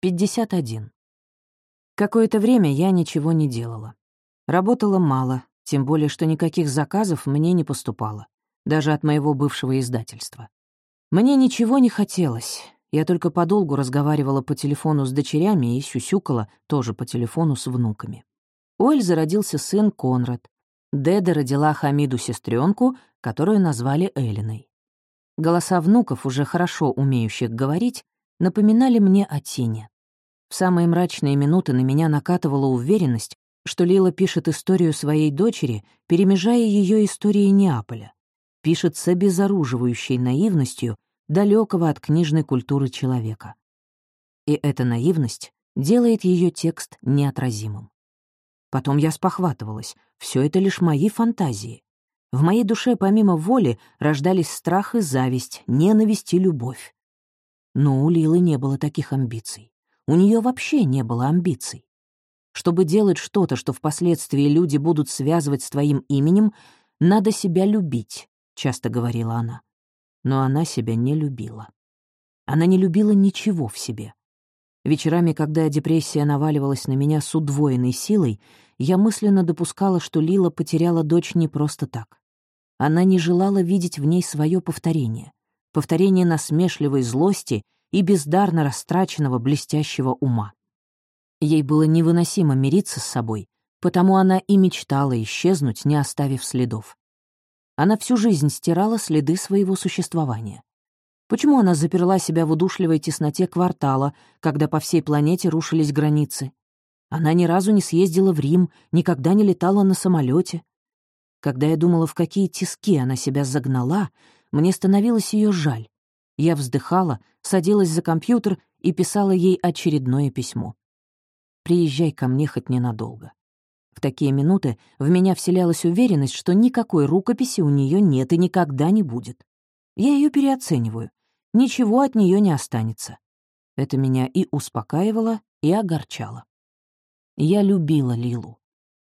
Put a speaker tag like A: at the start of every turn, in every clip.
A: 51. Какое-то время я ничего не делала. Работала мало, тем более, что никаких заказов мне не поступало, даже от моего бывшего издательства. Мне ничего не хотелось. Я только подолгу разговаривала по телефону с дочерями и сюсюкала тоже по телефону с внуками. У Эльзы родился сын Конрад. Деда родила Хамиду сестренку, которую назвали Элиной. Голоса внуков, уже хорошо умеющих говорить, напоминали мне о Тине. В самые мрачные минуты на меня накатывала уверенность, что Лила пишет историю своей дочери, перемежая ее историей Неаполя. Пишет с обезоруживающей наивностью далекого от книжной культуры человека. И эта наивность делает ее текст неотразимым. Потом я спохватывалась, все это лишь мои фантазии. В моей душе помимо воли рождались страх и зависть, ненависть и любовь. Но у Лилы не было таких амбиций. У нее вообще не было амбиций. Чтобы делать что-то, что впоследствии люди будут связывать с твоим именем, надо себя любить, часто говорила она. Но она себя не любила. Она не любила ничего в себе. Вечерами, когда депрессия наваливалась на меня с удвоенной силой, я мысленно допускала, что Лила потеряла дочь не просто так. Она не желала видеть в ней свое повторение повторение насмешливой злости и бездарно растраченного блестящего ума. Ей было невыносимо мириться с собой, потому она и мечтала исчезнуть, не оставив следов. Она всю жизнь стирала следы своего существования. Почему она заперла себя в удушливой тесноте квартала, когда по всей планете рушились границы? Она ни разу не съездила в Рим, никогда не летала на самолете. Когда я думала, в какие тиски она себя загнала, мне становилось ее жаль. Я вздыхала, садилась за компьютер и писала ей очередное письмо. «Приезжай ко мне хоть ненадолго». В такие минуты в меня вселялась уверенность, что никакой рукописи у нее нет и никогда не будет. Я ее переоцениваю. Ничего от нее не останется. Это меня и успокаивало, и огорчало. Я любила Лилу.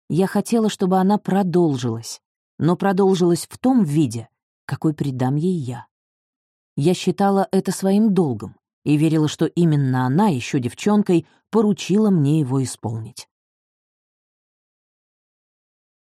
A: Я хотела, чтобы она продолжилась, но продолжилась в том виде, какой придам ей я. Я считала это своим долгом и верила, что именно она, еще девчонкой, поручила мне его исполнить.